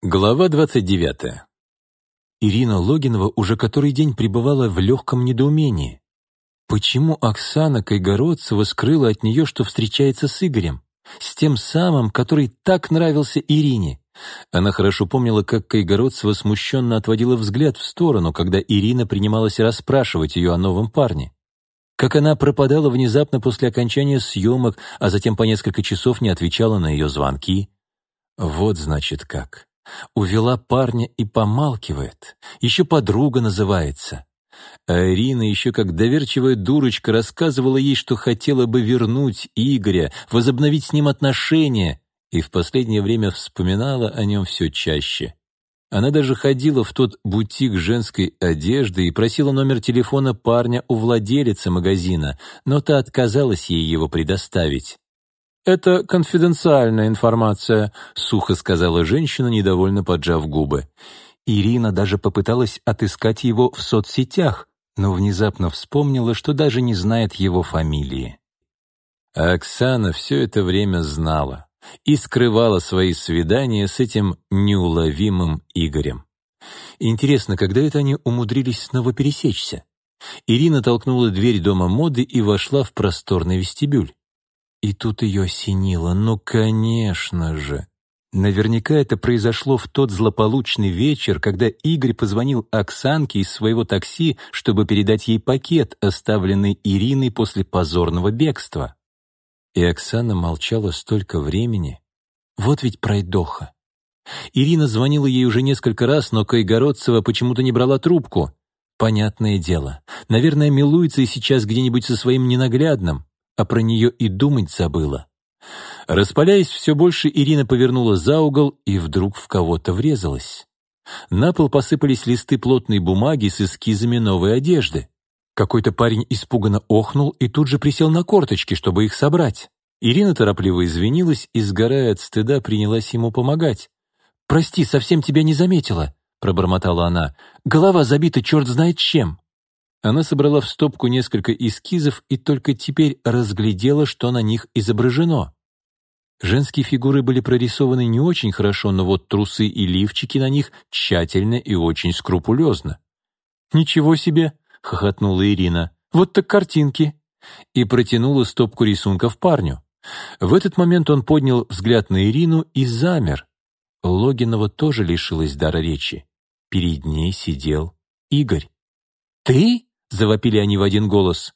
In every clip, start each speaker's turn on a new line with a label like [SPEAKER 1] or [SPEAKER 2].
[SPEAKER 1] Глава 29. Ирина Логинова уже который день пребывала в легком недоумении. Почему Оксана Кайгородцева скрыла от нее, что встречается с Игорем? С тем самым, который так нравился Ирине. Она хорошо помнила, как Кайгородцева смущенно отводила взгляд в сторону, когда Ирина принималась расспрашивать ее о новом парне. Как она пропадала внезапно после окончания съемок, а затем по несколько часов не отвечала на ее звонки. Вот значит как. Увела парня и помалкивает. Еще подруга называется. А Ирина еще как доверчивая дурочка рассказывала ей, что хотела бы вернуть Игоря, возобновить с ним отношения, и в последнее время вспоминала о нем все чаще. Она даже ходила в тот бутик женской одежды и просила номер телефона парня у владелицы магазина, но та отказалась ей его предоставить. «Это конфиденциальная информация», — сухо сказала женщина, недовольно поджав губы. Ирина даже попыталась отыскать его в соцсетях, но внезапно вспомнила, что даже не знает его фамилии. А Оксана все это время знала и скрывала свои свидания с этим неуловимым Игорем. Интересно, когда это они умудрились снова пересечься? Ирина толкнула дверь дома моды и вошла в просторный вестибюль. И тут ее осенило. Ну, конечно же. Наверняка это произошло в тот злополучный вечер, когда Игорь позвонил Оксанке из своего такси, чтобы передать ей пакет, оставленный Ириной после позорного бегства. И Оксана молчала столько времени. Вот ведь пройдоха. Ирина звонила ей уже несколько раз, но Кайгородцева почему-то не брала трубку. Понятное дело. Наверное, милуется и сейчас где-нибудь со своим ненаглядным а про нее и думать забыла. Распаляясь все больше, Ирина повернула за угол и вдруг в кого-то врезалась. На пол посыпались листы плотной бумаги с эскизами новой одежды. Какой-то парень испуганно охнул и тут же присел на корточки, чтобы их собрать. Ирина торопливо извинилась и, сгорая от стыда, принялась ему помогать. «Прости, совсем тебя не заметила», — пробормотала она. «Голова забита черт знает чем». Она собрала в стопку несколько эскизов и только теперь разглядела, что на них изображено. Женские фигуры были прорисованы не очень хорошо, но вот трусы и лифчики на них тщательно и очень скрупулезно. «Ничего себе!» — хохотнула Ирина. «Вот так картинки!» И протянула стопку рисунков парню. В этот момент он поднял взгляд на Ирину и замер. Логинова тоже лишилась дара речи. Перед ней сидел Игорь. «Ты?» — завопили они в один голос.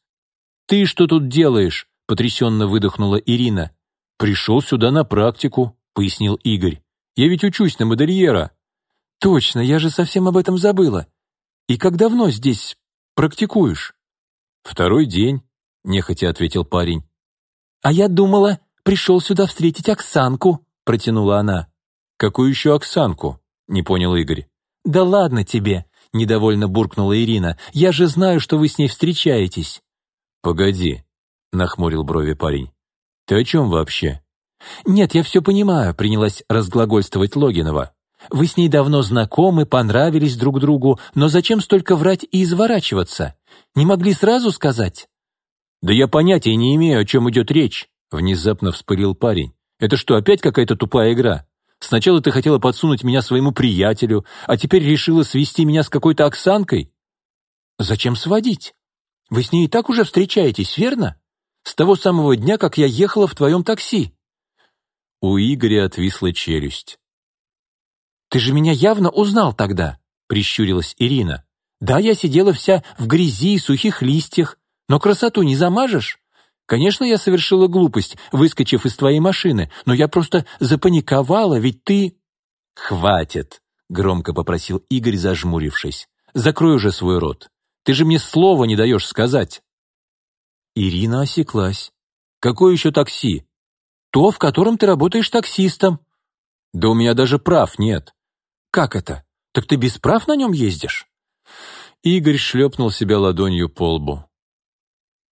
[SPEAKER 1] «Ты что тут делаешь?» — потрясенно выдохнула Ирина. «Пришел сюда на практику», — пояснил Игорь. «Я ведь учусь на модельера». «Точно, я же совсем об этом забыла. И как давно здесь практикуешь?» «Второй день», — нехотя ответил парень. «А я думала, пришел сюда встретить Оксанку», — протянула она. «Какую еще Оксанку?» — не понял Игорь. «Да ладно тебе», — недовольно буркнула Ирина. «Я же знаю, что вы с ней встречаетесь». «Погоди», — нахмурил брови парень. «Ты о чем вообще?» «Нет, я все понимаю», — принялась разглагольствовать Логинова. «Вы с ней давно знакомы, понравились друг другу, но зачем столько врать и изворачиваться? Не могли сразу сказать?» «Да я понятия не имею, о чем идет речь», — внезапно вспылил парень. «Это что, опять какая-то тупая игра? Сначала ты хотела подсунуть меня своему приятелю, а теперь решила свести меня с какой-то Оксанкой? Зачем сводить? Вы с ней и так уже встречаетесь, верно? С того самого дня, как я ехала в твоем такси. У Игоря отвисла челюсть. «Ты же меня явно узнал тогда», — прищурилась Ирина. «Да, я сидела вся в грязи и сухих листьях, но красоту не замажешь. Конечно, я совершила глупость, выскочив из твоей машины, но я просто запаниковала, ведь ты...» «Хватит!» — громко попросил Игорь, зажмурившись. «Закрой уже свой рот. Ты же мне слова не даешь сказать». Ирина осеклась. «Какое еще такси?» «То, в котором ты работаешь таксистом». «Да у меня даже прав нет». «Как это? Так ты без прав на нем ездишь?» Игорь шлепнул себя ладонью по лбу.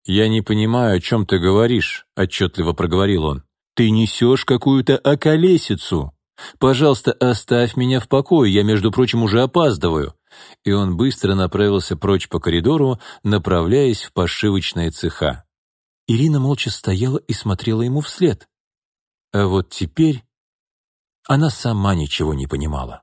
[SPEAKER 1] «Я не понимаю, о чем ты говоришь», — отчетливо проговорил он. «Ты несешь какую-то околесицу. Пожалуйста, оставь меня в покое, я, между прочим, уже опаздываю». И он быстро направился прочь по коридору, направляясь в пошивочные цеха. Ирина молча стояла и смотрела ему вслед. А вот теперь Она сама ничего не понимала.